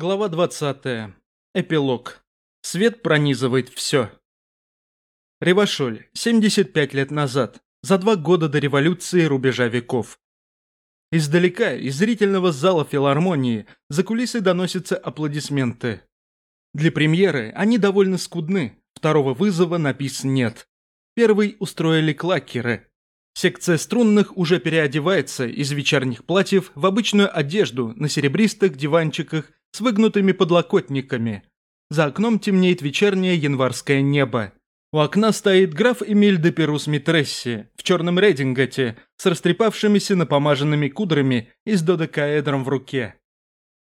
Глава 20. Эпилог. Свет пронизывает все. Ревашоль. 75 лет назад. За два года до революции рубежа веков. Издалека, из зрительного зала филармонии, за кулисой доносятся аплодисменты. Для премьеры они довольно скудны, второго вызова на нет. Первый устроили клакеры. Секция струнных уже переодевается из вечерних платьев в обычную одежду на серебристых диванчиках с выгнутыми подлокотниками. За окном темнеет вечернее январское небо. У окна стоит граф Эмиль де Перус Митресси в черном рединготе с растрепавшимися напомаженными кудрами и с додекаэдром в руке.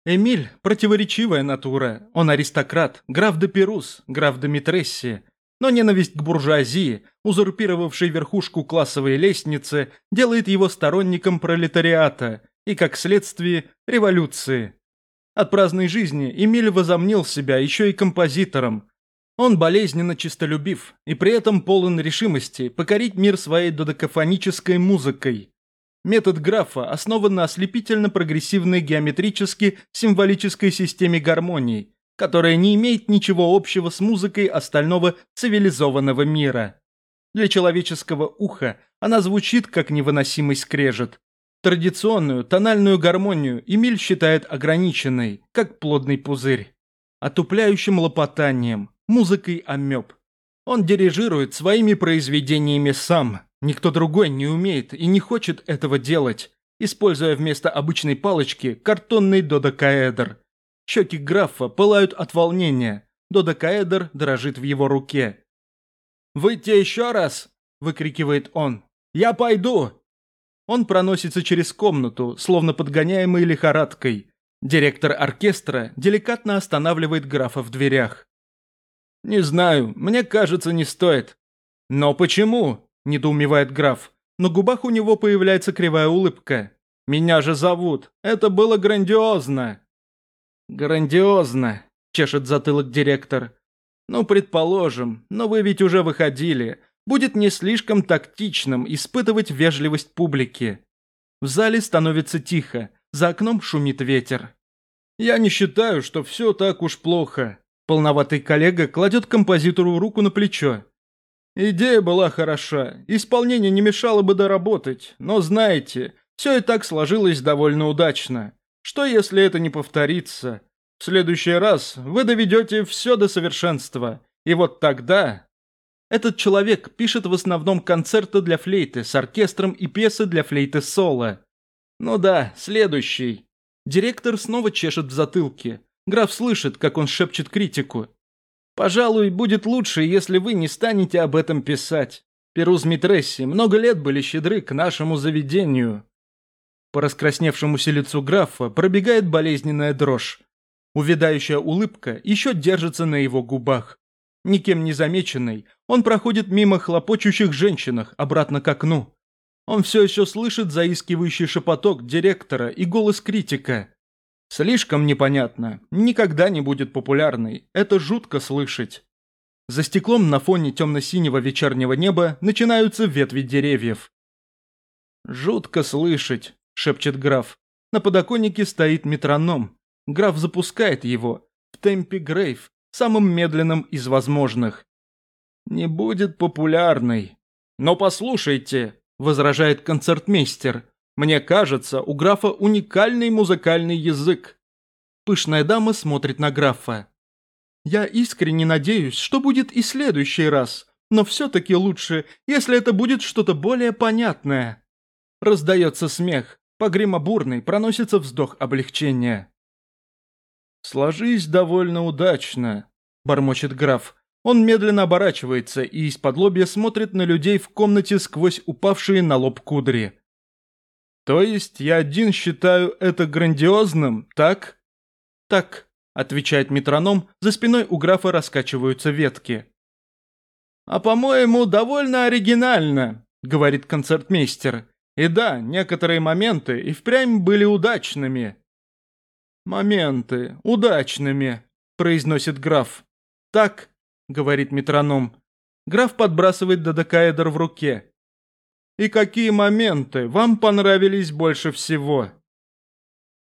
Эмиль – противоречивая натура. Он аристократ, граф де Перус, граф де Митресси. Но ненависть к буржуазии, узурпировавшей верхушку классовой лестницы, делает его сторонником пролетариата и, как следствие, революции. От праздной жизни Эмиль возомнил себя еще и композитором. Он болезненно чистолюбив и при этом полон решимости покорить мир своей додекафонической музыкой. Метод графа основан на ослепительно-прогрессивной геометрически-символической системе гармоний, которая не имеет ничего общего с музыкой остального цивилизованного мира. Для человеческого уха она звучит как невыносимый скрежет, Традиционную тональную гармонию Эмиль считает ограниченной, как плодный пузырь. Отупляющим лопотанием, музыкой амеб. Он дирижирует своими произведениями сам. Никто другой не умеет и не хочет этого делать, используя вместо обычной палочки картонный додекаэдр. Щеки графа пылают от волнения. Додекаэдр дрожит в его руке. «Выйти еще раз!» – выкрикивает он. «Я пойду! Он проносится через комнату, словно подгоняемый лихорадкой. Директор оркестра деликатно останавливает графа в дверях. «Не знаю, мне кажется, не стоит». «Но почему?» – недоумевает граф. На губах у него появляется кривая улыбка. «Меня же зовут. Это было грандиозно». «Грандиозно», – чешет затылок директор. «Ну, предположим, но вы ведь уже выходили будет не слишком тактичным испытывать вежливость публики. В зале становится тихо, за окном шумит ветер. «Я не считаю, что все так уж плохо», – полноватый коллега кладет композитору руку на плечо. «Идея была хороша, исполнение не мешало бы доработать, но знаете, все и так сложилось довольно удачно. Что если это не повторится? В следующий раз вы доведете все до совершенства, и вот тогда этот человек пишет в основном концерты для флейты с оркестром и пьесы для флейты соло. Ну да, следующий. Директор снова чешет в затылке. Граф слышит, как он шепчет критику. «Пожалуй, будет лучше, если вы не станете об этом писать. Перуз Митресси много лет были щедры к нашему заведению». По раскрасневшемуся лицу графа пробегает болезненная дрожь. Увядающая улыбка еще держится на его губах. Никем не замеченный, он проходит мимо хлопочущих женщинах обратно к окну. Он все еще слышит заискивающий шепоток директора и голос критика. Слишком непонятно, никогда не будет популярной, это жутко слышать. За стеклом на фоне темно-синего вечернего неба начинаются ветви деревьев. «Жутко слышать», – шепчет граф. На подоконнике стоит метроном. Граф запускает его. В темпе грейв, самым медленным из возможных. Не будет популярной. Но послушайте, возражает концертмейстер, мне кажется, у графа уникальный музыкальный язык. Пышная дама смотрит на графа. Я искренне надеюсь, что будет и следующий раз, но все-таки лучше, если это будет что-то более понятное. Раздается смех, по гримобурной проносится вздох облегчения. «Сложись довольно удачно», – бормочет граф. Он медленно оборачивается и из-под лобья смотрит на людей в комнате сквозь упавшие на лоб кудри. «То есть я один считаю это грандиозным, так?» «Так», – отвечает метроном, за спиной у графа раскачиваются ветки. «А по-моему, довольно оригинально», – говорит концертмейстер. «И да, некоторые моменты и впрямь были удачными. «Моменты, удачными», – произносит граф. «Так», – говорит метроном. Граф подбрасывает додекаэдр в руке. «И какие моменты вам понравились больше всего?»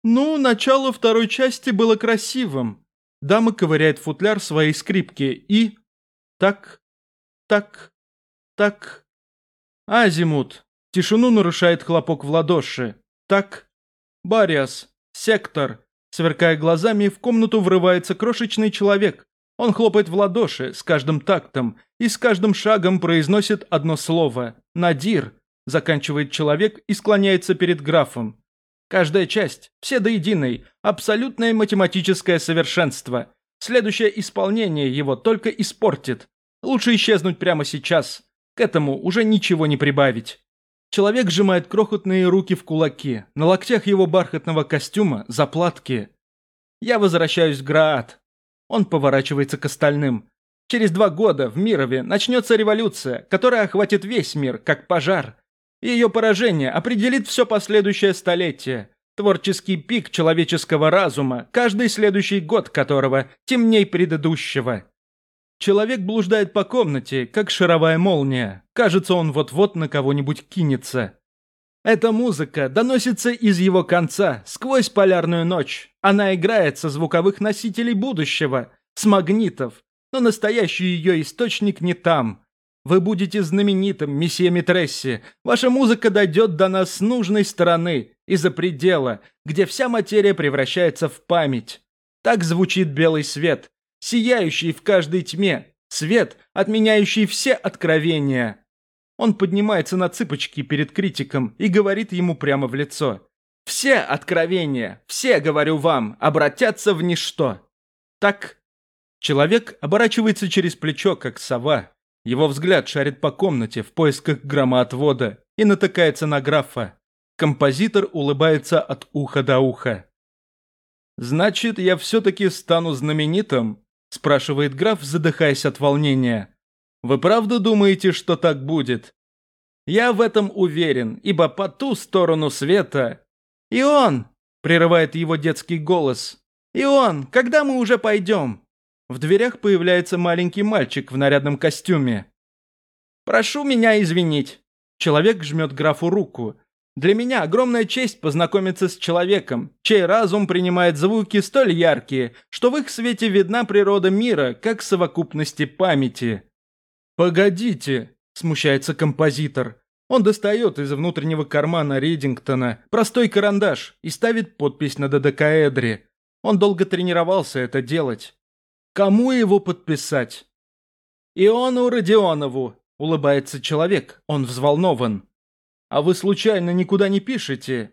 Ну, начало второй части было красивым. Дама ковыряет футляр своей скрипки и... Так, так, так... Азимут. Тишину нарушает хлопок в ладоши. Так... Бариас. Сектор. Сверкая глазами, в комнату врывается крошечный человек. Он хлопает в ладоши с каждым тактом и с каждым шагом произносит одно слово «Надир», заканчивает человек и склоняется перед графом. Каждая часть, все до единой, абсолютное математическое совершенство. Следующее исполнение его только испортит. Лучше исчезнуть прямо сейчас. К этому уже ничего не прибавить. Человек сжимает крохотные руки в кулаки. На локтях его бархатного костюма заплатки. Я возвращаюсь в Граат. Он поворачивается к остальным. Через два года в Мирове начнется революция, которая охватит весь мир, как пожар. Ее поражение определит все последующее столетие. Творческий пик человеческого разума, каждый следующий год которого темней предыдущего. Человек блуждает по комнате, как шаровая молния. Кажется, он вот-вот на кого-нибудь кинется. Эта музыка доносится из его конца, сквозь полярную ночь. Она играет со звуковых носителей будущего, с магнитов. Но настоящий ее источник не там. Вы будете знаменитым, месье Митресси. Ваша музыка дойдет до нас с нужной стороны, из-за предела, где вся материя превращается в память. Так звучит белый свет, сияющий в каждой тьме, свет, отменяющий все откровения. Он поднимается на цыпочки перед критиком и говорит ему прямо в лицо. «Все откровения, все, говорю вам, обратятся в ничто». Так человек оборачивается через плечо, как сова, его взгляд шарит по комнате в поисках громоотвода и натыкается на графа. Композитор улыбается от уха до уха. «Значит, я все-таки стану знаменитым?» – спрашивает граф, задыхаясь от волнения. «Вы правда думаете, что так будет?» «Я в этом уверен, ибо по ту сторону света...» «И он!» – прерывает его детский голос. «И он! Когда мы уже пойдем?» В дверях появляется маленький мальчик в нарядном костюме. «Прошу меня извинить». Человек жмет графу руку. «Для меня огромная честь познакомиться с человеком, чей разум принимает звуки столь яркие, что в их свете видна природа мира, как совокупности памяти». «Погодите», – смущается композитор. Он достает из внутреннего кармана Ридингтона простой карандаш и ставит подпись на додекаэдре. Он долго тренировался это делать. Кому его подписать? Иону Родионову, улыбается человек, он взволнован. А вы случайно никуда не пишете?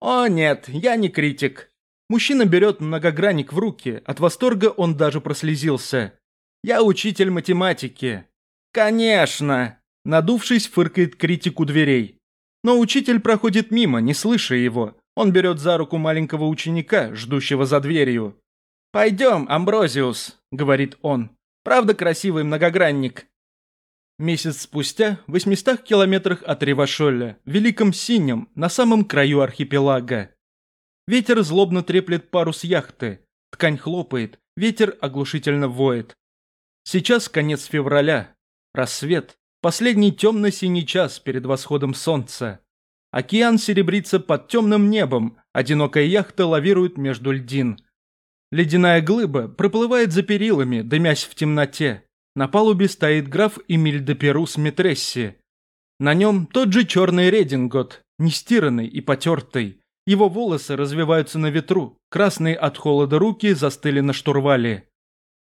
О нет, я не критик. Мужчина берет многогранник в руки, от восторга он даже прослезился. Я учитель математики. Конечно! Надувшись, фыркает критику дверей. Но учитель проходит мимо, не слыша его. Он берет за руку маленького ученика, ждущего за дверью. «Пойдем, Амброзиус», — говорит он. «Правда красивый многогранник?» Месяц спустя, в 800 километрах от Ревашоля, Великом Синем, на самом краю архипелага. Ветер злобно треплет парус яхты, ткань хлопает, ветер оглушительно воет. Сейчас конец февраля, рассвет, последний темно-синий час перед восходом солнца. Океан серебрится под темным небом, одинокая яхта лавирует между льдин – Ледяная глыба проплывает за перилами, дымясь в темноте. На палубе стоит граф Эмиль де Перу с Митресси. На нем тот же черный редингот, нестиранный и потертый. Его волосы развиваются на ветру, красные от холода руки застыли на штурвале.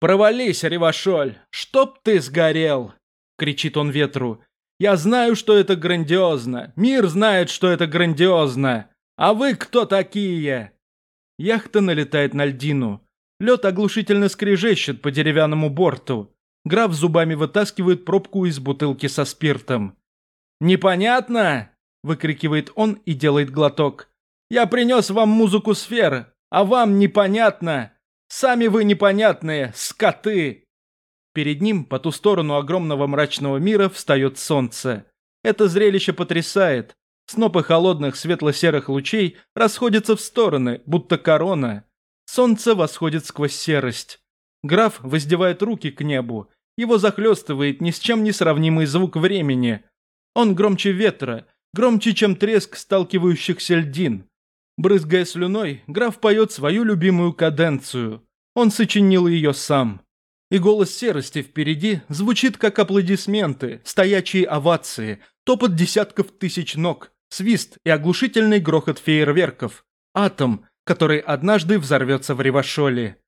«Провались, Ревашоль! Чтоб ты сгорел!» — кричит он ветру. «Я знаю, что это грандиозно! Мир знает, что это грандиозно! А вы кто такие?» Яхта налетает на льдину. Лед оглушительно скрежещет по деревянному борту. Граф зубами вытаскивает пробку из бутылки со спиртом. «Непонятно?» – выкрикивает он и делает глоток. «Я принес вам музыку сфер, а вам непонятно! Сами вы непонятные, скоты!» Перед ним, по ту сторону огромного мрачного мира, встает солнце. Это зрелище потрясает. Снопы холодных светло-серых лучей расходятся в стороны, будто корона. Солнце восходит сквозь серость. Граф воздевает руки к небу. Его захлестывает ни с чем не сравнимый звук времени. Он громче ветра, громче, чем треск сталкивающихся льдин. Брызгая слюной, граф поет свою любимую каденцию. Он сочинил ее сам. И голос серости впереди звучит как аплодисменты, стоячие овации, топот десятков тысяч ног, свист и оглушительный грохот фейерверков. Атом, который однажды взорвется в Ревашоле.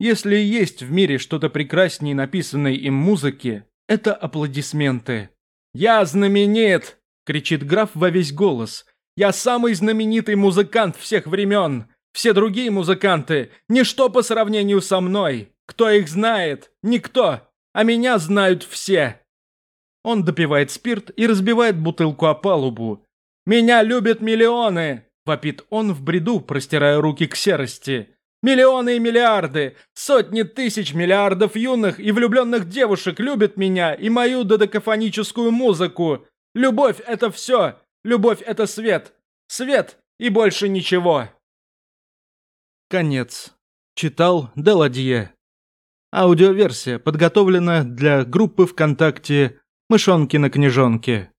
Если есть в мире что-то прекраснее написанной им музыки, это аплодисменты. «Я знаменит!» – кричит граф во весь голос. «Я самый знаменитый музыкант всех времен! Все другие музыканты – ничто по сравнению со мной! Кто их знает? Никто! А меня знают все!» Он допивает спирт и разбивает бутылку о палубу. «Меня любят миллионы!» – вопит он в бреду, простирая руки к серости. «Миллионы и миллиарды! Сотни тысяч миллиардов юных и влюбленных девушек любят меня и мою додекафоническую музыку! Любовь – это все! Любовь – это свет! Свет и больше ничего!» Конец. Читал Деладье. Аудиоверсия подготовлена для группы ВКонтакте «Мышонки на книжонке».